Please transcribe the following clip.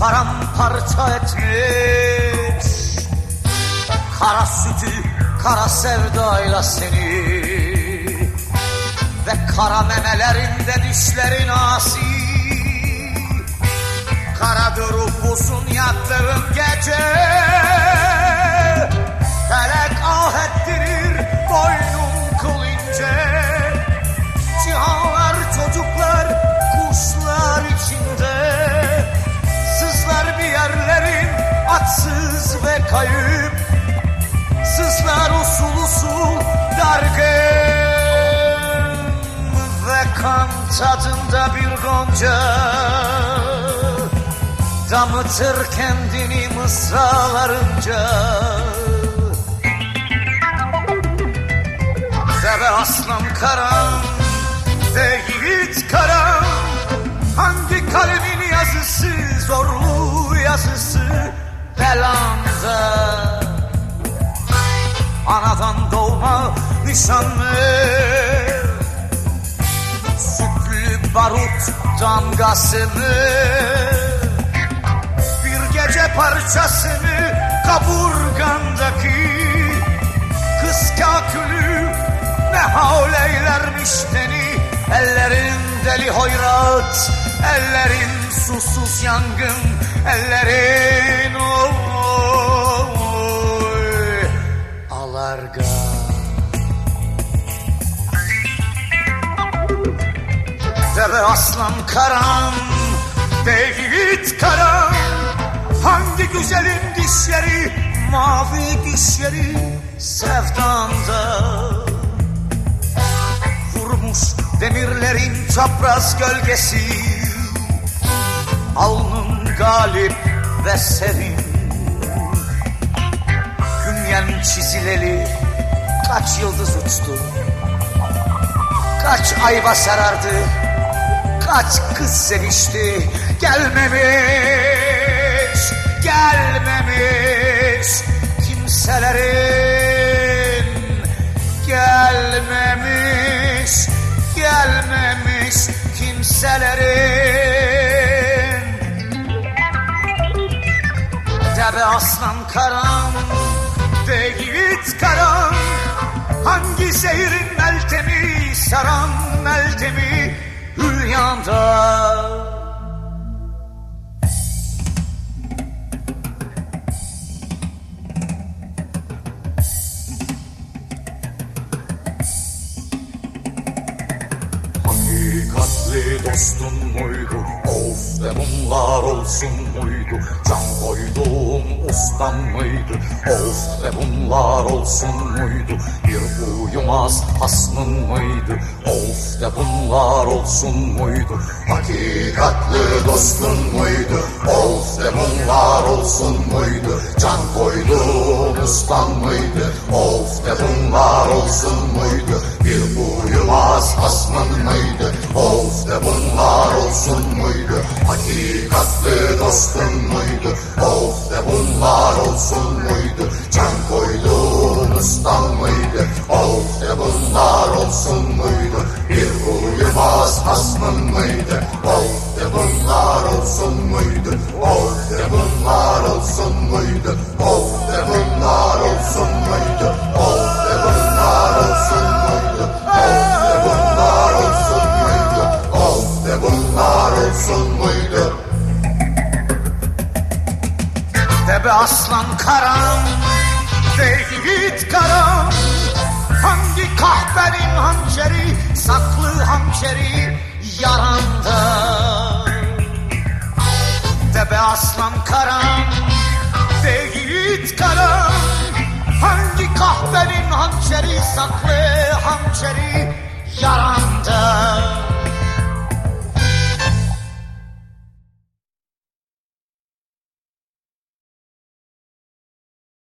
paramparça etmiş. Kara sütü kara sevdayla seni. Ve kara memelerinde dişlerin asi. Karadır upuzun yattığın gece kayıp. Sızlar usul usul dargın. Ve kan tadında bir gonca. Damıtır kendini mısralarınca. Deve aslan karam Ve yiğit karam Hangi kalemin yazısı Zorlu Belanda Anadan doğma nişanlı. Sütlü barut damgasını. Bir gece parçasını kaburgandaki Kız kakülü ne haul eylermiş seni Ellerin deli hoyrat Ellerin susuz yangın Ellerin oy Deve aslan karam Yiğit karam. Hangi güzelin dişleri Mavi dişleri Sevdanda? Vurmuş demirlerin çapraz gölgesi Alnın galip ve serin Künyen çizileli Kaç yıldız uçtu Kaç ayva sarardı Kaç kız sevişti Gelmemiş Gelmemiş. Kimselerin Gelmemiş Gelmemiş. Kimselerin. Deve aslan karam Ve yiğit karam. Hangi zehrin meltemi Saran meltemi Hülyanda Hakikatli dostun muydu? Of de bunlar olsun muydu? Can ustam mıydı? Of de bunlar olsun muydu? Bir uyumaz hasmın mıydı? Of de bunlar olsun muydu? Hakikatli dostun muydu? Of de bunlar olsun muydu? Can koyduğum ustam mıydı? Of de bunlar olsun muydu? Bir uyumaz hasmın mıydı? Of de bunlar olsun muydu? Hakikatli dostun muydu? Of de bunlar olsun muydu? Can koyduğun ustan mıydı? Of de bunlar olsun muydu? Bir uyumaz hasmın mıydı? Of de bunlar olsun muydu? Of de bunlar olsun muydu? Of be aslan karam Ve yiğit karam. Hangi kahvenin hançeri Saklı hançeri yaranda? De be aslan karam Ve yiğit karam. Hangi kahvenin hançeri Saklı hançeri yaranda?